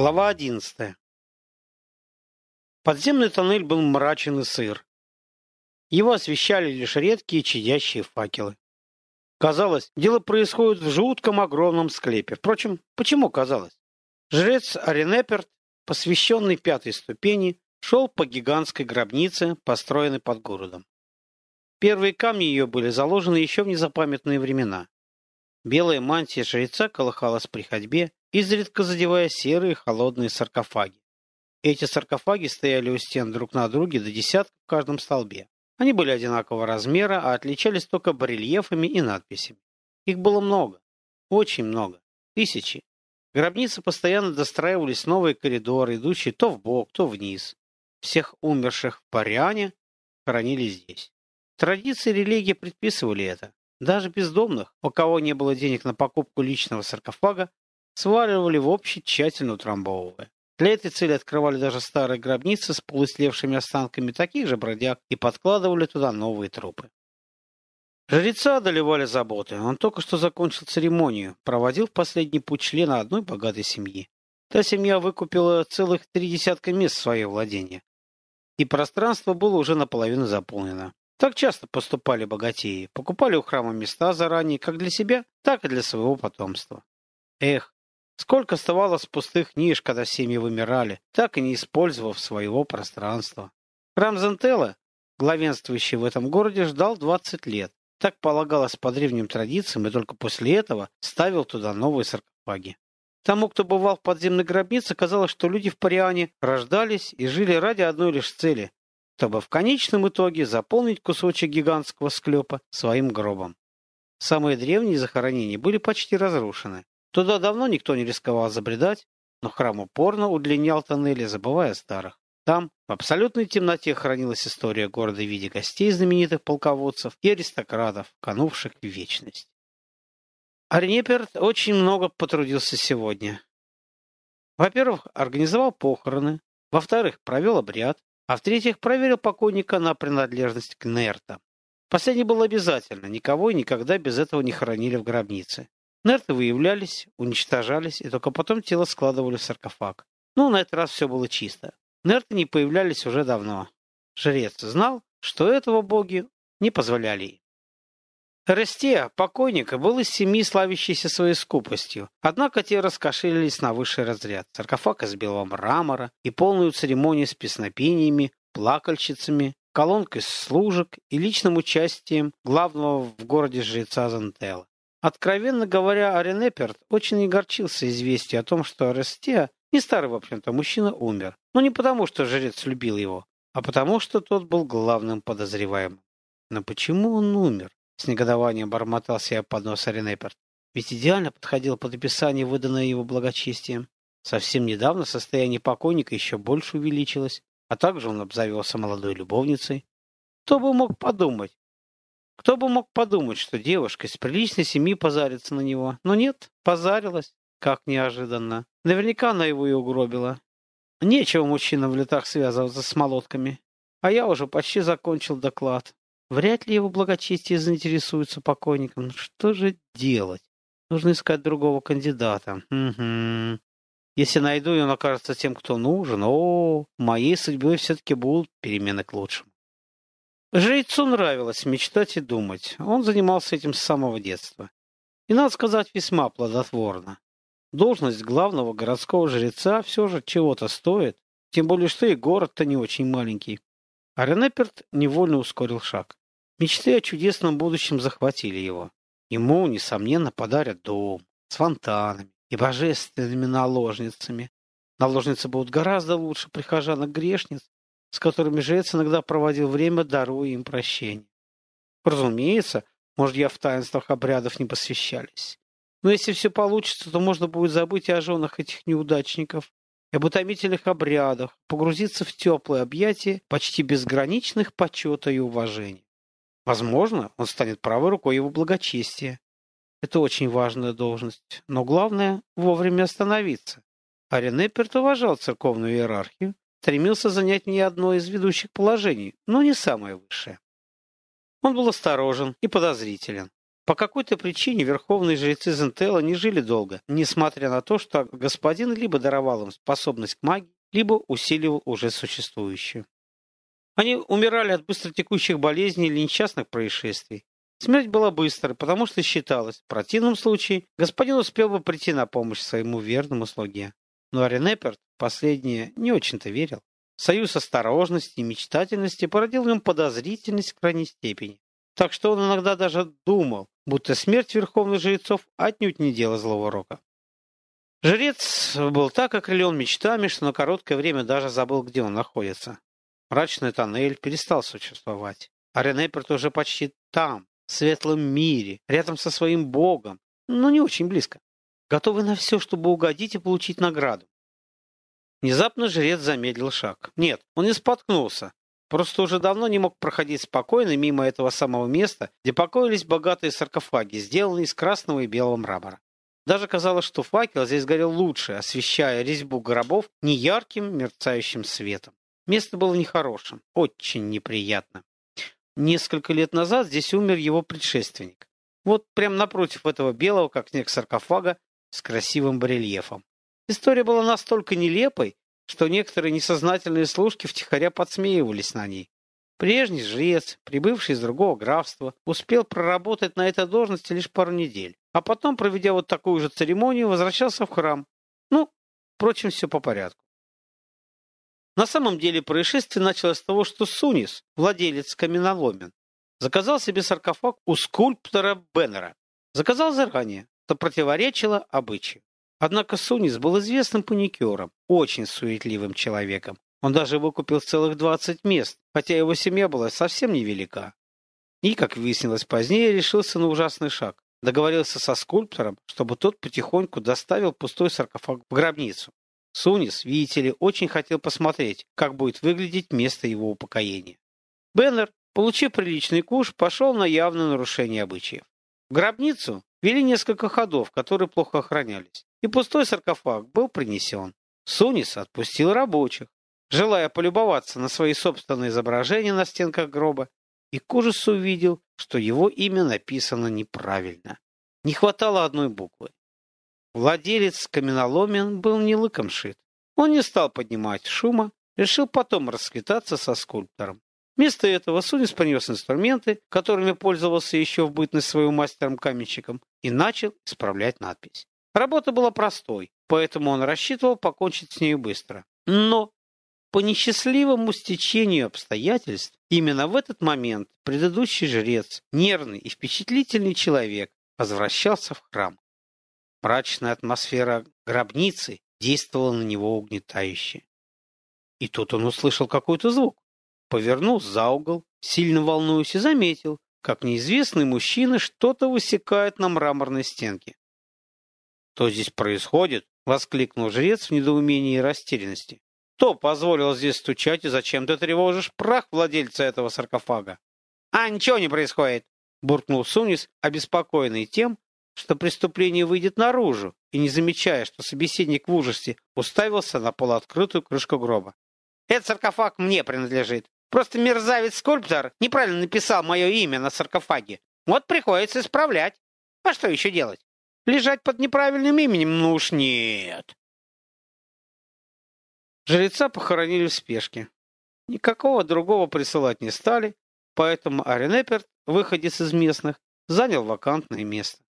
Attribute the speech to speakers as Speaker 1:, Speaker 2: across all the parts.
Speaker 1: Глава одиннадцатая. Подземный тоннель был мрачен и сыр. Его освещали лишь редкие чадящие факелы. Казалось, дело происходит в жутком огромном склепе. Впрочем, почему казалось? Жрец Аренеперт, посвященный пятой ступени, шел по гигантской гробнице, построенной под городом. Первые камни ее были заложены еще в незапамятные времена. Белая мантия жреца колыхалась при ходьбе, изредка задевая серые холодные саркофаги. Эти саркофаги стояли у стен друг на друге до десятка в каждом столбе. Они были одинакового размера, а отличались только барельефами и надписями. Их было много. Очень много. Тысячи. Гробницы постоянно достраивались новые коридоры, идущие то в бок, то вниз. Всех умерших в Париане хоронили здесь. Традиции религии предписывали это. Даже бездомных, у кого не было денег на покупку личного саркофага, сваливали в общий, тщательно утрамбовывая. Для этой цели открывали даже старые гробницы с полуислевшими останками таких же бродяг и подкладывали туда новые трупы. Жреца одолевали заботы. Он только что закончил церемонию, проводил в последний путь члена одной богатой семьи. Та семья выкупила целых три десятка мест в свое владение. И пространство было уже наполовину заполнено. Так часто поступали богатеи. Покупали у храма места заранее, как для себя, так и для своего потомства. Эх, Сколько оставалось пустых ниш, когда семьи вымирали, так и не использовав своего пространства. Храм Зентела, главенствующий в этом городе, ждал 20 лет. Так полагалось по древним традициям, и только после этого ставил туда новые саркофаги. Тому, кто бывал в подземной гробнице, казалось, что люди в Париане рождались и жили ради одной лишь цели, чтобы в конечном итоге заполнить кусочек гигантского склепа своим гробом. Самые древние захоронения были почти разрушены. Туда давно никто не рисковал забредать, но храм упорно удлинял тоннели, забывая старых. Там, в абсолютной темноте, хранилась история города в виде гостей знаменитых полководцев и аристократов, канувших в вечность. Арнеперт очень много потрудился сегодня. Во-первых, организовал похороны, во-вторых, провел обряд, а в-третьих, проверил покойника на принадлежность к Нертам. Последнее было обязательно, никого и никогда без этого не хоронили в гробнице. Нерты выявлялись, уничтожались, и только потом тело складывали в саркофаг. Ну, на этот раз все было чисто. Нерты не появлялись уже давно. Жрец знал, что этого боги не позволи им. Рестия, покойника, был из семьи, славящейся своей скупостью. Однако те раскошелились на высший разряд. Саркофаг из белого мрамора и полную церемонию с песнопениями, плакальщицами, колонкой служек и личным участием главного в городе жреца Зантела. Откровенно говоря, Аренеперт очень огорчился известию о том, что Арестия, не старый, в общем-то, мужчина, умер. Но не потому, что жрец любил его, а потому, что тот был главным подозреваемым. Но почему он умер? С негодованием бормотал себе под нос Аренеперт. Ведь идеально подходил под описание, выданное его благочестием. Совсем недавно состояние покойника еще больше увеличилось, а также он обзавелся молодой любовницей. Кто бы мог подумать, кто бы мог подумать, что девушка из приличной семьи позарится на него. Но нет, позарилась. Как неожиданно. Наверняка она его и угробила. Нечего мужчинам в летах связываться с молотками. А я уже почти закончил доклад. Вряд ли его благочестие заинтересуется покойником. Ну что же делать? Нужно искать другого кандидата. Угу. Если найду, и он окажется тем, кто нужен, о, моей судьбой все-таки будут перемены к лучшему. Жрецу нравилось мечтать и думать. Он занимался этим с самого детства. И, надо сказать, весьма плодотворно. Должность главного городского жреца все же чего-то стоит, тем более что и город-то не очень маленький. А Ренеперт невольно ускорил шаг. Мечты о чудесном будущем захватили его. Ему, несомненно, подарят дом с фонтанами и божественными наложницами. Наложницы будут гораздо лучше прихожанок-грешниц, с которыми жрец иногда проводил время, даруя им прощение. Разумеется, может, я в таинствах обрядов не посвящались. Но если все получится, то можно будет забыть о женах этих неудачников, об утомительных обрядах, погрузиться в теплое объятие почти безграничных почета и уважения. Возможно, он станет правой рукой его благочестия. Это очень важная должность, но главное – вовремя остановиться. Аренеперт уважал церковную иерархию стремился занять не одно из ведущих положений, но не самое высшее. Он был осторожен и подозрителен. По какой-то причине верховные жрецы Зентела не жили долго, несмотря на то, что господин либо даровал им способность к магии, либо усиливал уже существующую. Они умирали от быстротекущих болезней или несчастных происшествий. Смерть была быстрой, потому что считалось, в противном случае господин успел бы прийти на помощь своему верному слуге. Но Аренеперт последнее не очень-то верил. Союз осторожности и мечтательности породил в нем подозрительность в крайней степени. Так что он иногда даже думал, будто смерть верховных жрецов отнюдь не дело злого рока. Жрец был так окрылен мечтами, что на короткое время даже забыл, где он находится. Мрачный тоннель перестал существовать. А Ренеперт уже почти там, в светлом мире, рядом со своим богом, но не очень близко. Готовый на все, чтобы угодить и получить награду. Внезапно жрец замедлил шаг. Нет, он не споткнулся. Просто уже давно не мог проходить спокойно мимо этого самого места, где покоились богатые саркофаги, сделанные из красного и белого мрамора. Даже казалось, что факел здесь горел лучше, освещая резьбу гробов неярким мерцающим светом. Место было нехорошим, очень неприятно. Несколько лет назад здесь умер его предшественник. Вот прямо напротив этого белого, как снег саркофага, с красивым барельефом. История была настолько нелепой, что некоторые несознательные служки втихаря подсмеивались на ней. Прежний жрец, прибывший из другого графства, успел проработать на этой должности лишь пару недель, а потом, проведя вот такую же церемонию, возвращался в храм. Ну, впрочем, все по порядку. На самом деле происшествие началось с того, что Сунис, владелец каменоломен, заказал себе саркофаг у скульптора Беннера. Заказал заранее, что противоречило обычаю. Однако Сунис был известным паникером, очень суетливым человеком. Он даже выкупил целых 20 мест, хотя его семья была совсем невелика. И, как выяснилось позднее, решился на ужасный шаг. Договорился со скульптором, чтобы тот потихоньку доставил пустой саркофаг в гробницу. Сунис, видите ли, очень хотел посмотреть, как будет выглядеть место его упокоения. Беннер, получив приличный куш, пошел на явное нарушение обычаев. Гробницу вели несколько ходов, которые плохо охранялись и пустой саркофаг был принесен. Сунис отпустил рабочих, желая полюбоваться на свои собственные изображения на стенках гроба, и к ужасу увидел, что его имя написано неправильно. Не хватало одной буквы. Владелец каменоломен был не лыком шит. Он не стал поднимать шума, решил потом расквитаться со скульптором. Вместо этого Сунис принес инструменты, которыми пользовался еще в бытность своим мастером-каменщиком, и начал исправлять надпись. Работа была простой, поэтому он рассчитывал покончить с ней быстро. Но по несчастливому стечению обстоятельств именно в этот момент предыдущий жрец, нервный и впечатлительный человек, возвращался в храм. Мрачная атмосфера гробницы действовала на него угнетающе. И тут он услышал какой-то звук. Повернул за угол, сильно волнуясь, и заметил, как неизвестный мужчина что-то высекает на мраморной стенке. «Что здесь происходит?» — воскликнул жрец в недоумении и растерянности. «Кто позволил здесь стучать и зачем ты тревожишь прах владельца этого саркофага?» «А, ничего не происходит!» — буркнул Сунис, обеспокоенный тем, что преступление выйдет наружу, и не замечая, что собеседник в ужасе уставился на полуоткрытую крышку гроба. «Этот саркофаг мне принадлежит. Просто мерзавец-скульптор неправильно написал мое имя на саркофаге. Вот приходится исправлять. А что еще делать?» Лежать под неправильным именем? Ну уж нет. Жреца похоронили в спешке. Никакого другого присылать не стали, поэтому Аренеперт, выходец из местных, занял вакантное место.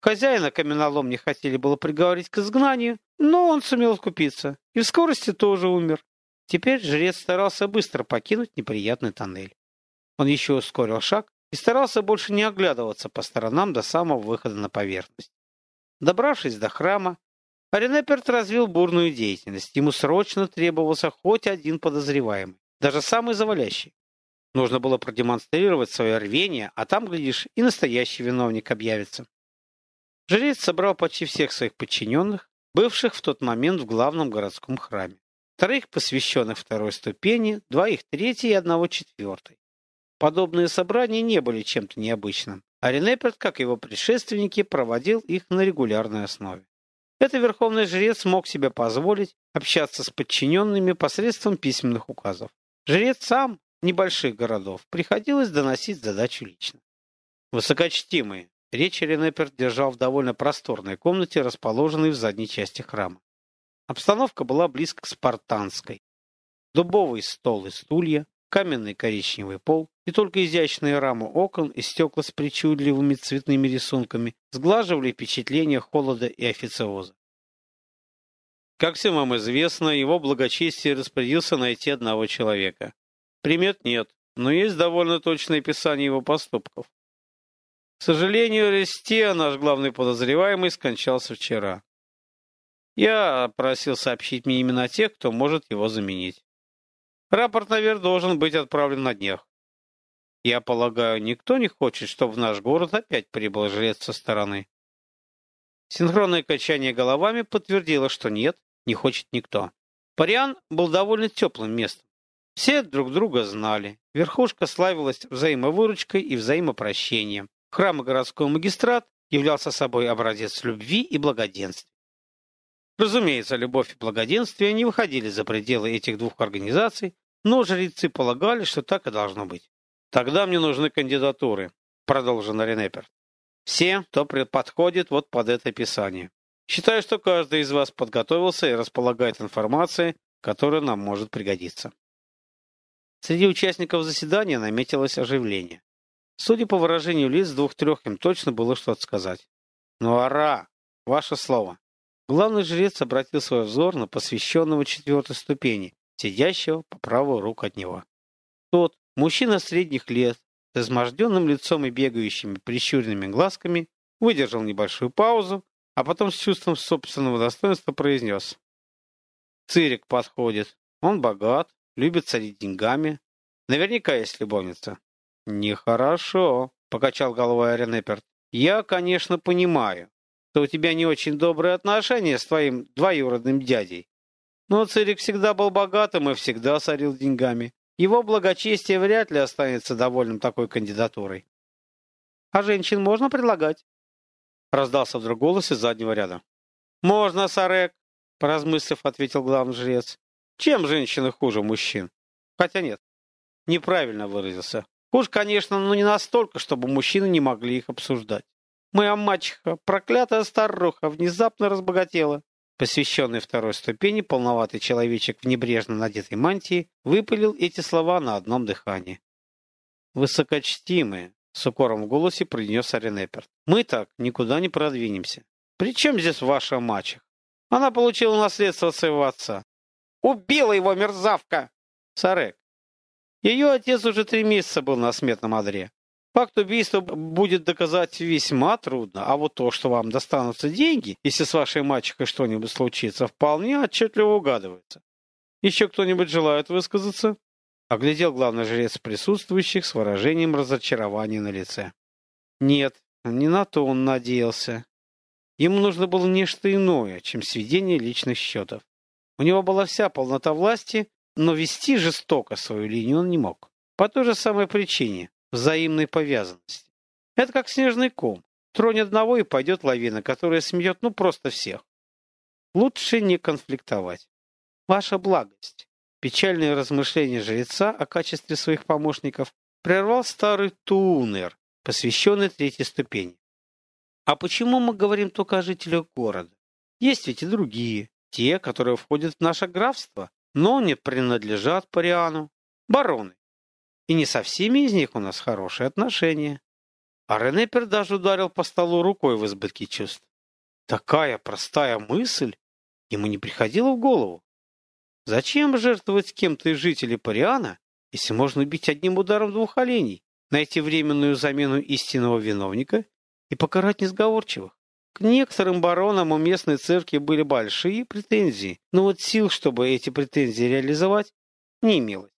Speaker 1: Хозяина каменолом не хотели было приговорить к изгнанию, но он сумел купиться и в скорости тоже умер. Теперь жрец старался быстро покинуть неприятный тоннель. Он еще ускорил шаг и старался больше не оглядываться по сторонам до самого выхода на поверхность. Добравшись до храма, Аренеперт развил бурную деятельность. Ему срочно требовался хоть один подозреваемый, даже самый завалящий. Нужно было продемонстрировать свое рвение, а там, глядишь, и настоящий виновник объявится. Жрец собрал почти всех своих подчиненных, бывших в тот момент в главном городском храме. Вторых, посвященных второй ступени, двоих третьей и одного четвертой. Подобные собрания не были чем-то необычным а Ренеперт, как его предшественники, проводил их на регулярной основе. Это верховный жрец мог себе позволить общаться с подчиненными посредством письменных указов. Жрец сам небольших городов приходилось доносить задачу лично. Высокочтимые, Речь Ренепер держал в довольно просторной комнате, расположенной в задней части храма. Обстановка была близко к спартанской. Дубовый стол и стулья, каменный коричневый пол и только изящные рамы окон и стекла с причудливыми цветными рисунками сглаживали впечатление холода и официоза. Как всем вам известно, его благочестие распорядился найти одного человека. Примет нет, но есть довольно точное описание его поступков. К сожалению, Ресте, наш главный подозреваемый, скончался вчера. Я просил сообщить мне именно тех, кто может его заменить. Рапорт наверх должен быть отправлен на днях. Я полагаю, никто не хочет, чтобы в наш город опять прибыл жрец со стороны. Синхронное качание головами подтвердило, что нет, не хочет никто. Париан был довольно теплым местом. Все друг друга знали. Верхушка славилась взаимовыручкой и взаимопрощением. Храм и городской магистрат являлся собой образец любви и благоденствия. Разумеется, любовь и благоденствие не выходили за пределы этих двух организаций, но жрецы полагали, что так и должно быть. «Тогда мне нужны кандидатуры», — продолжил Ренепер. «Все, кто подходит вот под это описание. Считаю, что каждый из вас подготовился и располагает информацией, которая нам может пригодиться». Среди участников заседания наметилось оживление. Судя по выражению лиц двух-трех, им точно было что-то сказать. «Ну, ара! Ваше слово!» Главный жрец обратил свой взор на посвященного четвертой ступени, сидящего по правую руку от него. Тот, мужчина средних лет, с изможденным лицом и бегающими прищуренными глазками, выдержал небольшую паузу, а потом с чувством собственного достоинства произнес. «Цирик подходит. Он богат, любит царить деньгами. Наверняка есть любовница». «Нехорошо», — покачал головой Аренеперт. «Я, конечно, понимаю, что у тебя не очень добрые отношения с твоим двоюродным дядей. Но Цирик всегда был богатым и всегда сорил деньгами. Его благочестие вряд ли останется довольным такой кандидатурой. А женщин можно предлагать? Раздался вдруг голос из заднего ряда. Можно, Сарек, поразмыслив, ответил главный жрец. Чем женщины хуже мужчин? Хотя нет, неправильно выразился. Хуже, конечно, но не настолько, чтобы мужчины не могли их обсуждать. Моя мачеха, проклятая старуха, внезапно разбогатела. Посвященный второй ступени, полноватый человечек в небрежно надетой мантии выпалил эти слова на одном дыхании. «Высокочтимые», — с укором в голосе произнес Аренеперт, — «мы так никуда не продвинемся. При чем здесь ваша мачеха? Она получила наследство своего отца. Убила его мерзавка!» Сарек. Ее отец уже три месяца был на смертном одре. Факт убийства будет доказать весьма трудно, а вот то, что вам достанутся деньги, если с вашей мачехой что-нибудь случится, вполне отчетливо угадывается. Еще кто-нибудь желает высказаться? Оглядел главный жрец присутствующих с выражением разочарования на лице. Нет, не на то он надеялся. Ему нужно было нечто иное, чем сведение личных счетов. У него была вся полнота власти, но вести жестоко свою линию он не мог. По той же самой причине, взаимной повязанности. Это как снежный ком. Тронь одного и пойдет лавина, которая смеет ну просто всех. Лучше не конфликтовать. Ваша благость. Печальные размышления жреца о качестве своих помощников прервал старый Тунер, посвященный третьей ступени. А почему мы говорим только о жителях города? Есть ведь и другие, те, которые входят в наше графство, но не принадлежат Париану. Бароны, и не со всеми из них у нас хорошие отношения. А Ренепер даже ударил по столу рукой в избытке чувств. Такая простая мысль ему не приходила в голову. Зачем жертвовать кем-то из жителей Париана, если можно убить одним ударом двух оленей, найти временную замену истинного виновника и покарать несговорчивых? К некоторым баронам у местной церкви были большие претензии, но вот сил, чтобы эти претензии реализовать, не имелось.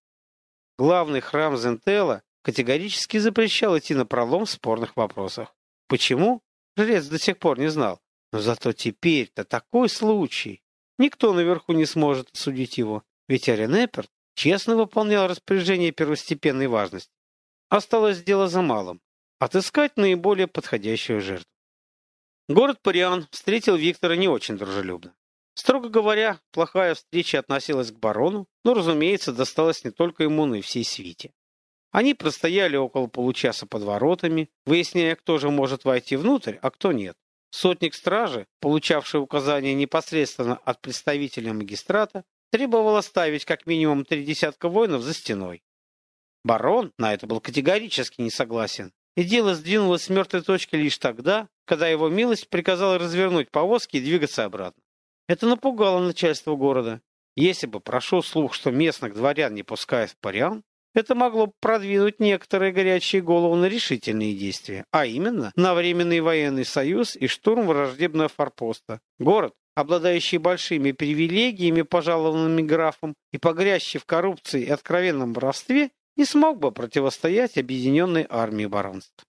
Speaker 1: Главный храм Зентела категорически запрещал идти на пролом в спорных вопросах. Почему? Жрец до сих пор не знал. Но зато теперь-то такой случай. Никто наверху не сможет осудить его, ведь Арен Эпперт честно выполнял распоряжение первостепенной важности. Осталось дело за малым – отыскать наиболее подходящую жертву. Город Париан встретил Виктора не очень дружелюбно. Строго говоря, плохая встреча относилась к барону, но, разумеется, досталась не только ему, но и всей свите. Они простояли около получаса под воротами, выясняя, кто же может войти внутрь, а кто нет. Сотник стражи, получавший указания непосредственно от представителя магистрата, требовал оставить как минимум три десятка воинов за стеной. Барон на это был категорически не согласен, и дело сдвинулось с мертвой точки лишь тогда, когда его милость приказала развернуть повозки и двигаться обратно. Это напугало начальство города. Если бы прошел слух, что местных дворян не пускают в Париан, это могло продвинуть некоторые горячие головы на решительные действия, а именно на временный военный союз и штурм враждебного форпоста. Город, обладающий большими привилегиями, пожалованными графом, и погрязший в коррупции и откровенном воровстве, не смог бы противостоять объединенной армии баронств.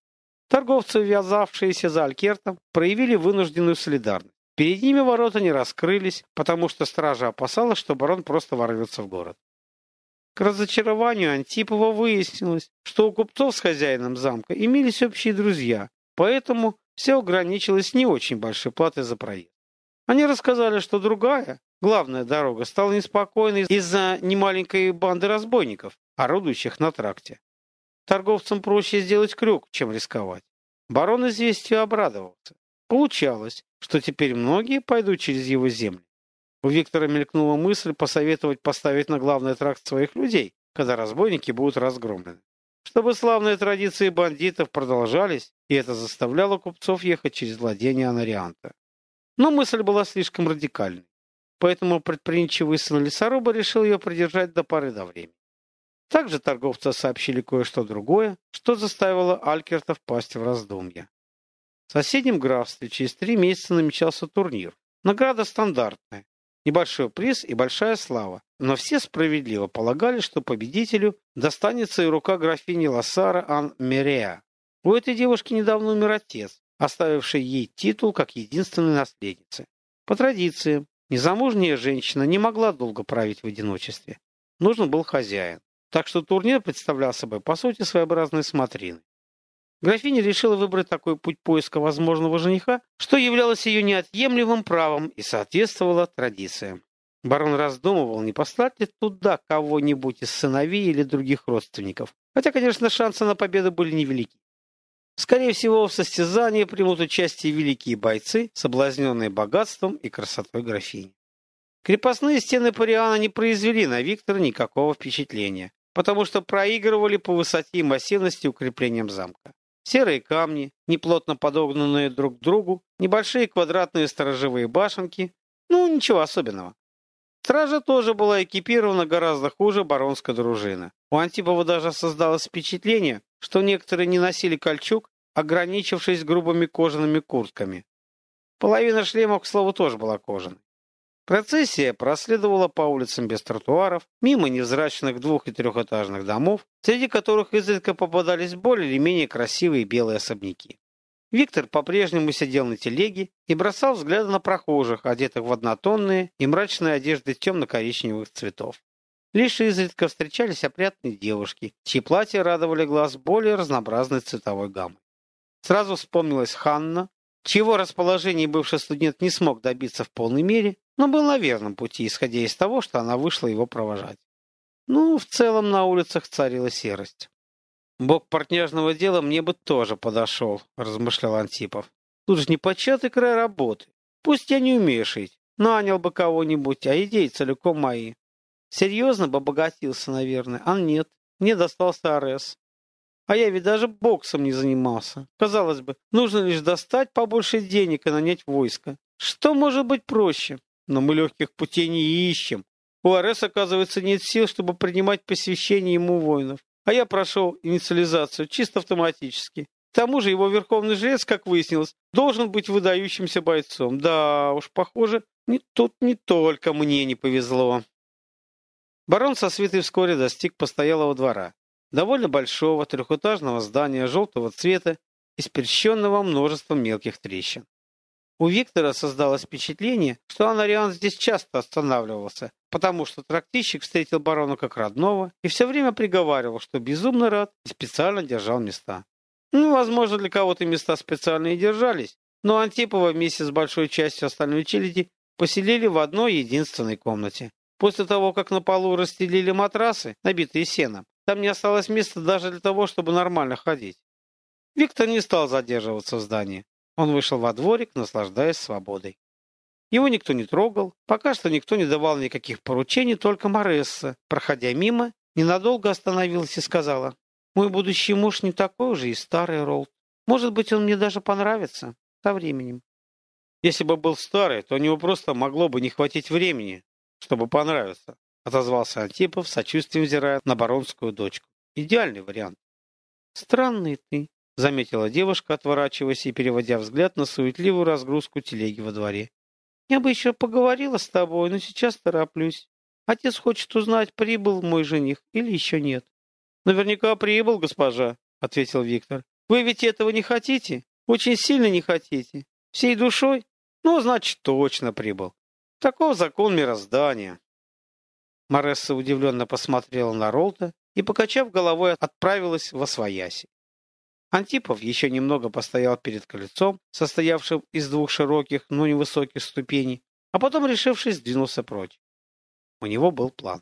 Speaker 1: Торговцы, ввязавшиеся за Алькертом, проявили вынужденную солидарность. Перед ними ворота не раскрылись, потому что стража опасалась, что барон просто ворвется в город. К разочарованию Антипова выяснилось, что у купцов с хозяином замка имелись общие друзья, поэтому все ограничилось не очень большой платой за проезд. Они рассказали, что другая, главная дорога, стала неспокойной из-за немаленькой банды разбойников, орудующих на тракте. Торговцам проще сделать крюк, чем рисковать. Барон известию обрадовался. Получалось, что теперь многие пойдут через его земли. У Виктора мелькнула мысль посоветовать поставить на главный тракт своих людей, когда разбойники будут разгромлены. Чтобы славные традиции бандитов продолжались, и это заставляло купцов ехать через владение Анарианта. Но мысль была слишком радикальной, поэтому предприимчивый сын лесоруба решил ее придержать до поры до времени. Также торговцы сообщили кое-что другое, что заставило Алькерта впасть в раздумья. В соседнем графстве через три месяца намечался турнир. Награда стандартная, Небольшой приз и большая слава. Но все справедливо полагали, что победителю достанется и рука графини Лассара Ан Мереа. У этой девушки недавно умер отец, оставивший ей титул как единственной наследницы. По традиции, незамужняя женщина не могла долго править в одиночестве. Нужен был хозяин. Так что турнир представлял собой, по сути, своеобразные смотрины. Графиня решила выбрать такой путь поиска возможного жениха, что являлось ее неотъемлемым правом и соответствовало традициям. Барон раздумывал, не послать ли туда кого-нибудь из сыновей или других родственников. Хотя, конечно, шансы на победу были невелики. Скорее всего, в состязании примут участие великие бойцы, соблазненные богатством и красотой графини. Крепостные стены Париана не произвели на Виктора никакого впечатления, потому что проигрывали по высоте и массивности укреплениям замка. Серые камни, неплотно подогнанные друг к другу, небольшие квадратные сторожевые башенки. Ну, ничего особенного. Стража тоже была экипирована гораздо хуже баронской дружины. У Антипова даже создалось впечатление, что некоторые не носили кольчуг, ограничившись грубыми кожаными куртками. Половина шлемов, к слову, тоже была кожаной. Процессия проследовала по улицам без тротуаров, мимо невзрачных двух- и трехэтажных домов, среди которых изредка попадались более или менее красивые белые особняки. Виктор по-прежнему сидел на телеге и бросал взгляды на прохожих, одетых в однотонные и мрачные одежды темно-коричневых цветов. Лишь изредка встречались опрятные девушки, чьи платья радовали глаз более разнообразной цветовой гаммой. Сразу вспомнилась Ханна, чьего расположения бывший студент не смог добиться в полной мере, но был на верном пути, исходя из того, что она вышла его провожать. Ну, в целом на улицах царила серость. «Бог партняжного дела мне бы тоже подошел», — размышлял Антипов. «Тут же непочатый край работы. Пусть я не умею шить, нанял бы кого-нибудь, а идеи целиком мои. Серьезно бы обогатился, наверное, а нет, мне достался Арес. А я ведь даже боксом не занимался. Казалось бы, нужно лишь достать побольше денег и нанять войско. Что может быть проще? Но мы легких путей не ищем. У АРС, оказывается, нет сил, чтобы принимать посвящение ему воинов. А я прошел инициализацию чисто автоматически. К тому же его верховный жрец, как выяснилось, должен быть выдающимся бойцом. Да уж, похоже, не, тут не только мне не повезло. Барон со свитой вскоре достиг постоялого двора. Довольно большого трехэтажного здания желтого цвета, испещренного множеством мелких трещин. У Виктора создалось впечатление, что Анариан здесь часто останавливался, потому что трактищик встретил барона как родного и все время приговаривал, что безумно рад и специально держал места. Ну, возможно, для кого-то места специально и держались, но Антипова вместе с большой частью остальной челяди поселили в одной единственной комнате. После того, как на полу расстелили матрасы, набитые сеном, там не осталось места даже для того, чтобы нормально ходить. Виктор не стал задерживаться в здании. Он вышел во дворик, наслаждаясь свободой. Его никто не трогал, пока что никто не давал никаких поручений, только Моресса, проходя мимо, ненадолго остановилась и сказала, «Мой будущий муж не такой уже и старый Ролд. Может быть, он мне даже понравится со временем». «Если бы был старый, то у него просто могло бы не хватить времени, чтобы понравиться», отозвался Антипов, сочувствием взирая на баронскую дочку. «Идеальный вариант». «Странный ты», — заметила девушка, отворачиваясь и переводя взгляд на суетливую разгрузку телеги во дворе. Я бы еще поговорила с тобой, но сейчас тороплюсь. Отец хочет узнать, прибыл мой жених или еще нет. Наверняка прибыл, госпожа, ответил Виктор. Вы ведь этого не хотите? Очень сильно не хотите? Всей душой? Ну, значит, точно прибыл. Таков закон мироздания. Маресса удивленно посмотрела на Ролта и, покачав головой, отправилась во свояси. Антипов еще немного постоял перед колесом, состоявшим из двух широких, но невысоких ступеней, а потом, решившись, двинулся прочь. У него был план.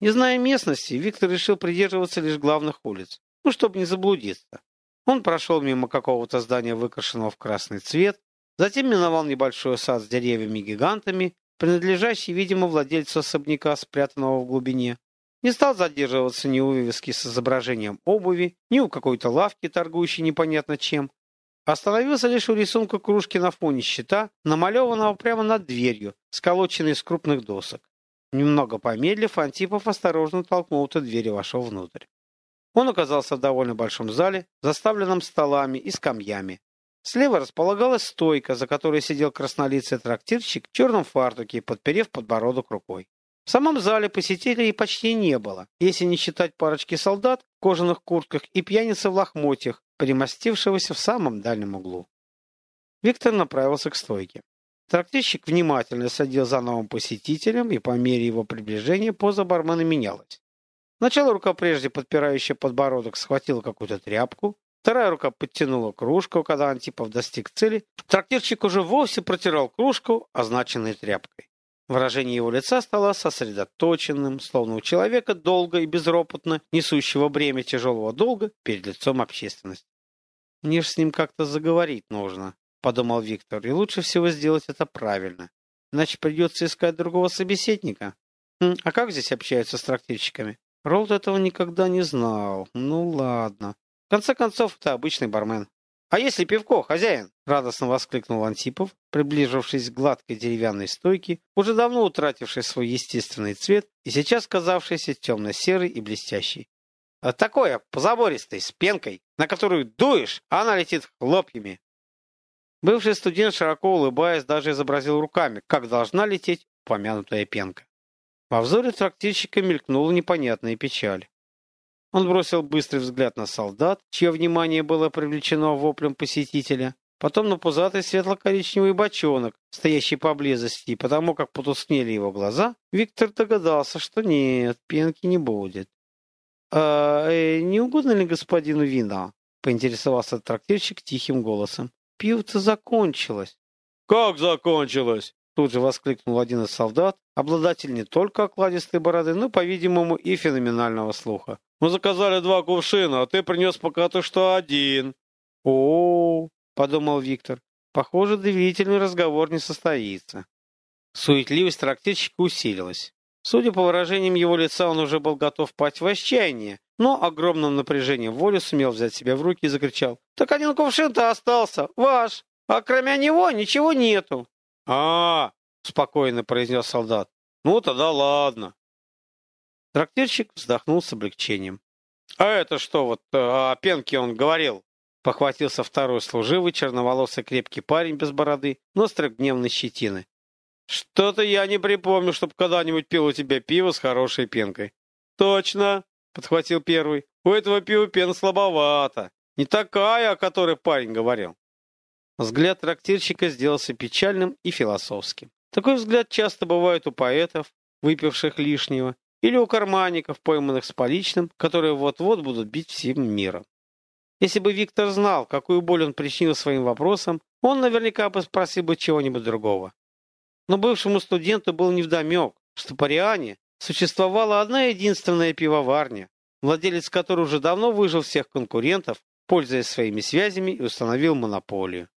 Speaker 1: Не зная местности, Виктор решил придерживаться лишь главных улиц, ну, чтобы не заблудиться. Он прошел мимо какого-то здания, выкрашенного в красный цвет, затем миновал небольшой сад с деревьями-гигантами, принадлежащий, видимо, владельцу особняка, спрятанного в глубине, не стал задерживаться ни у вывески с изображением обуви, ни у какой-то лавки, торгующей непонятно чем. Остановился лишь у рисунка кружки на фоне щита, намалеванного прямо над дверью, сколоченной из крупных досок. Немного помедлив, Антипов осторожно толкнул эту дверь и вошел внутрь. Он оказался в довольно большом зале, заставленном столами и скамьями. Слева располагалась стойка, за которой сидел краснолицый трактирщик в черном фартуке, подперев подбородок рукой. В самом зале посетителей почти не было, если не считать парочки солдат в кожаных куртках и пьяницы в лохмотьях, примостившегося в самом дальнем углу. Виктор направился к стойке. Трактирщик внимательно садил за новым посетителем, и по мере его приближения поза бармена менялась. Сначала рука, прежде подпирающая подбородок, схватила какую-то тряпку, вторая рука подтянула кружку, когда Антипов достиг цели, трактирщик уже вовсе протирал кружку, означенной тряпкой. Выражение его лица стало сосредоточенным, словно у человека долго и безропотно несущего бремя тяжелого долга перед лицом общественности. «Мне ж с ним как-то заговорить нужно», — подумал Виктор, — «и лучше всего сделать это правильно. Иначе придется искать другого собеседника. Хм, а как здесь общаются с трактирщиками? Ролд этого никогда не знал. Ну ладно. В конце концов, это обычный бармен. «А если пивко, хозяин?» — радостно воскликнул Антипов, приближившись к гладкой деревянной стойке, уже давно утратившей свой естественный цвет и сейчас казавшейся темно-серой и блестящей. А «Такое, позабористой, с пенкой, на которую дуешь, а она летит хлопьями». Бывший студент, широко улыбаясь, даже изобразил руками, как должна лететь упомянутая пенка. Во взоре трактирщика мелькнула непонятная печаль. Он бросил быстрый взгляд на солдат, чье внимание было привлечено воплем посетителя, потом на пузатый светло-коричневый бочонок, стоящий поблизости, и потому как потускнели его глаза, Виктор догадался, что нет, пенки не будет. «А э, не угодно ли господину вина?» — поинтересовался трактирщик тихим голосом. «Пиво-то закончилось». «Как закончилось?» Тут же воскликнул один из солдат, обладатель не только окладистой бороды, но, по-видимому, и феноменального слуха. Мы заказали два кувшина, а ты принес пока то что один. О, -о, -о подумал Виктор. Похоже, доверительный разговор не состоится. Суетливость трактирщика усилилась. Судя по выражениям его лица, он уже был готов пасть в отчаяние, но огромным напряжением воли сумел взять себя в руки и закричал. «Так один кувшин-то остался, ваш, а кроме него ничего нету». А, -а, спокойно произнес солдат. «Ну, тогда ладно. Трактирщик вздохнул с облегчением. «А это что, вот э, о пенке он говорил?» Похватился второй служивый, черноволосый крепкий парень без бороды, но с трехдневной щетины. «Что-то я не припомню, чтобы когда-нибудь пил у тебя пиво с хорошей пенкой». «Точно!» — подхватил первый. «У этого пива пена слабовата. Не такая, о которой парень говорил». Взгляд трактирщика сделался печальным и философским. Такой взгляд часто бывает у поэтов, выпивших лишнего, или у карманников, пойманных с поличным, которые вот-вот будут бить всем миром. Если бы Виктор знал, какую боль он причинил своим вопросом, он наверняка бы спросил бы чего-нибудь другого. Но бывшему студенту был невдомек, что по Риане существовала одна единственная пивоварня, владелец которой уже давно выжил всех конкурентов, пользуясь своими связями и установил монополию.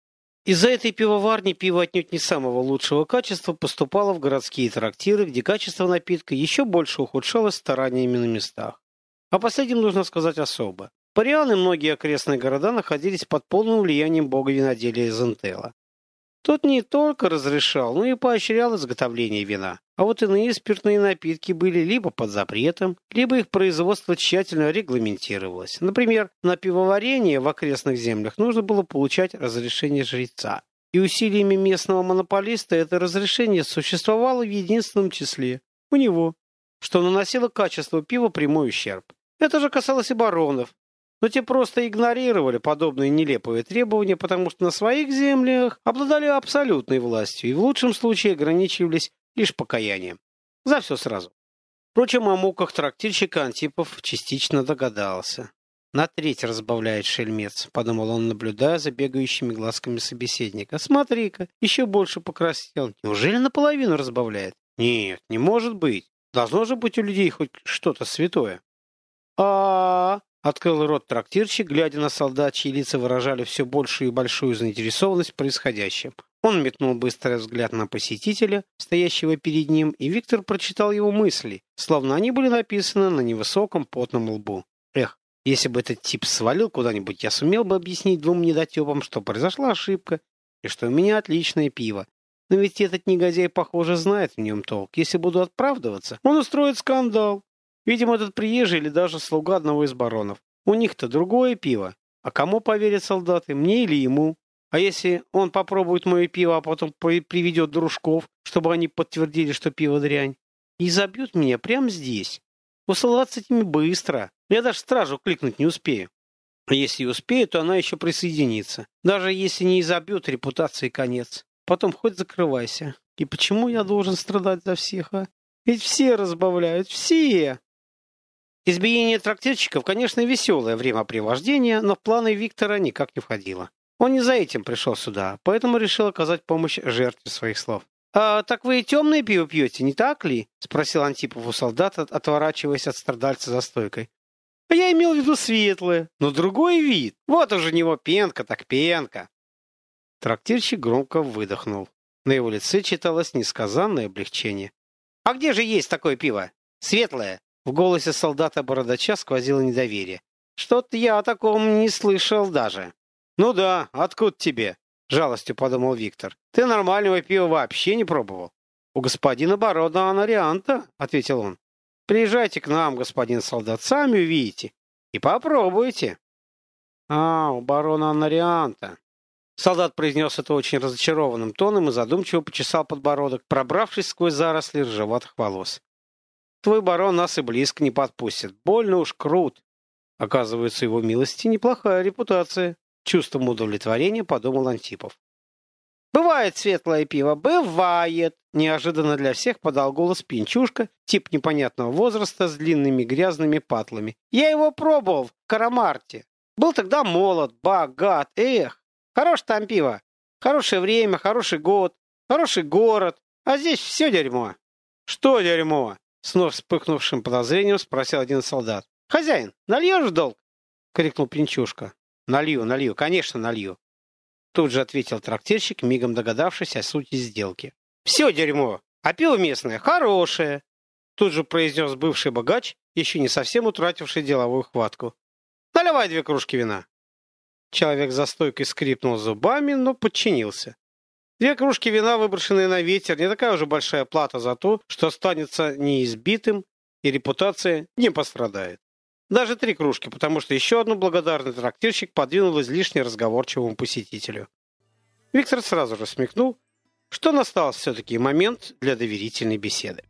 Speaker 1: Из-за этой пивоварни пиво отнюдь не самого лучшего качества поступало в городские трактиры, где качество напитка еще больше ухудшалось стараниями на местах. О последнем нужно сказать особо. Париан и многие окрестные города находились под полным влиянием бога виноделия Зентела. Тот не только разрешал, но и поощрял изготовление вина. А вот иные спиртные напитки были либо под запретом, либо их производство тщательно регламентировалось. Например, на пивоварение в окрестных землях нужно было получать разрешение жреца. И усилиями местного монополиста это разрешение существовало в единственном числе – у него, что наносило качеству пива прямой ущерб. Это же касалось и баронов, но те просто игнорировали подобные нелепые требования, потому что на своих землях обладали абсолютной властью и в лучшем случае ограничивались лишь покаянием. За все сразу. Впрочем, о муках трактирщика Антипов частично догадался. На треть разбавляет шельмец, подумал он, наблюдая за бегающими глазками собеседника. Смотри-ка, еще больше покраснел. Неужели наполовину разбавляет? Нет, не может быть. Должно же быть у людей хоть что-то святое. А, Открыл рот трактирщик, глядя на солдат, чьи лица выражали все большую и большую заинтересованность в происходящем. Он метнул быстрый взгляд на посетителя, стоящего перед ним, и Виктор прочитал его мысли, словно они были написаны на невысоком потном лбу. Эх, если бы этот тип свалил куда-нибудь, я сумел бы объяснить двум недотепам, что произошла ошибка, и что у меня отличное пиво. Но ведь этот негодяй, похоже, знает в нем толк. Если буду оправдываться, он устроит скандал. Видимо, этот приезжий или даже слуга одного из баронов. У них-то другое пиво. А кому поверят солдаты, мне или ему? А если он попробует мое пиво, а потом приведет дружков, чтобы они подтвердили, что пиво дрянь? И забьют меня прямо здесь. У солдат с этими быстро. Я даже стражу кликнуть не успею. А если успею, то она еще присоединится. Даже если не изобьет, репутации конец. Потом хоть закрывайся. И почему я должен страдать за всех, а? Ведь все разбавляют, все! Избиение трактирщиков, конечно, веселое времяпривождение, но в планы Виктора никак не входило. Он не за этим пришел сюда, поэтому решил оказать помощь жертве своих слов. «А так вы и темное пиво пьете, не так ли?» — спросил Антипов у солдата, отворачиваясь от страдальца за стойкой. «А я имел в виду светлое, но другой вид. Вот уже него пенка так пенка». Трактирщик громко выдохнул. На его лице читалось несказанное облегчение. «А где же есть такое пиво? Светлое?» В голосе солдата-бородача сквозило недоверие. «Что-то я о таком не слышал даже». «Ну да, откуда тебе?» — жалостью подумал Виктор. «Ты нормального пива вообще не пробовал?» «У господина барона Анарианта», — ответил он. «Приезжайте к нам, господин солдат, сами увидите. И попробуйте». «А, у барона Анарианта». Солдат произнес это очень разочарованным тоном и задумчиво почесал подбородок, пробравшись сквозь заросли ржеватых волос. Твой барон нас и близко не подпустит. Больно уж крут. Оказывается, его милости неплохая репутация. Чувством удовлетворения подумал Антипов. «Бывает светлое пиво, бывает!» Неожиданно для всех подал голос Пинчушка, тип непонятного возраста с длинными грязными патлами. «Я его пробовал в Карамарте. Был тогда молод, богат, эх! Хорош там пиво. Хорошее время, хороший год, хороший город. А здесь все дерьмо». «Что дерьмо?» С вновь вспыхнувшим подозрением спросил один солдат. «Хозяин, нальешь в долг?» — крикнул Пинчушка. «Налью, налью, конечно, налью!» Тут же ответил трактирщик, мигом догадавшись о сути сделки. «Все дерьмо! А пиво местное хорошее!» Тут же произнес бывший богач, еще не совсем утративший деловую хватку. «Наливай две кружки вина!» Человек за стойкой скрипнул зубами, но подчинился. Две кружки вина, выброшенные на ветер, не такая уже большая плата за то, что останется неизбитым, и репутация не пострадает. Даже три кружки, потому что еще одну благодарный трактирщик подвинул излишне разговорчивому посетителю. Виктор сразу же смекнул, что настал все-таки момент для доверительной беседы.